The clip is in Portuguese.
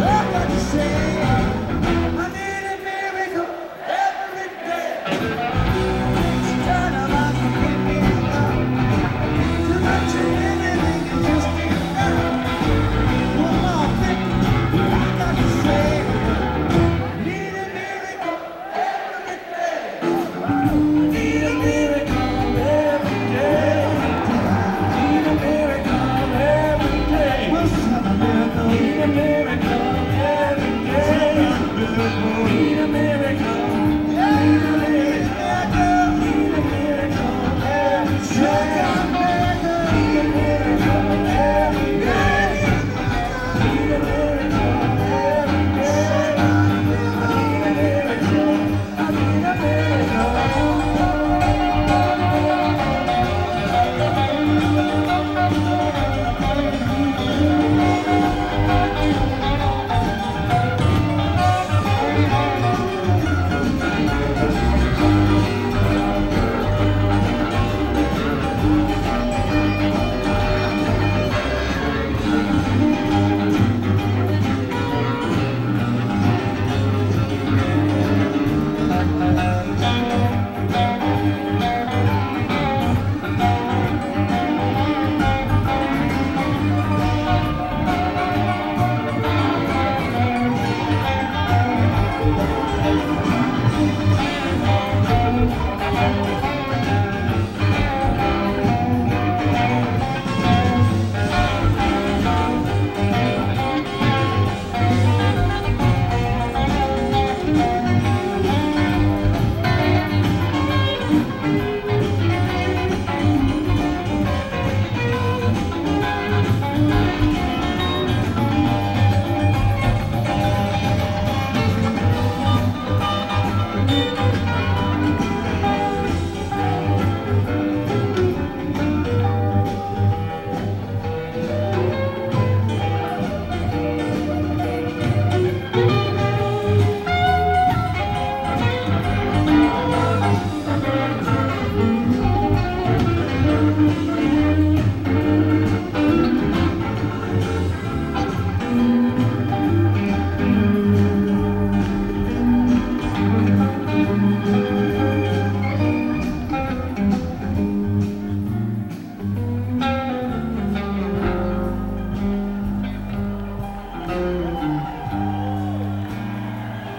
Troca de cheiro.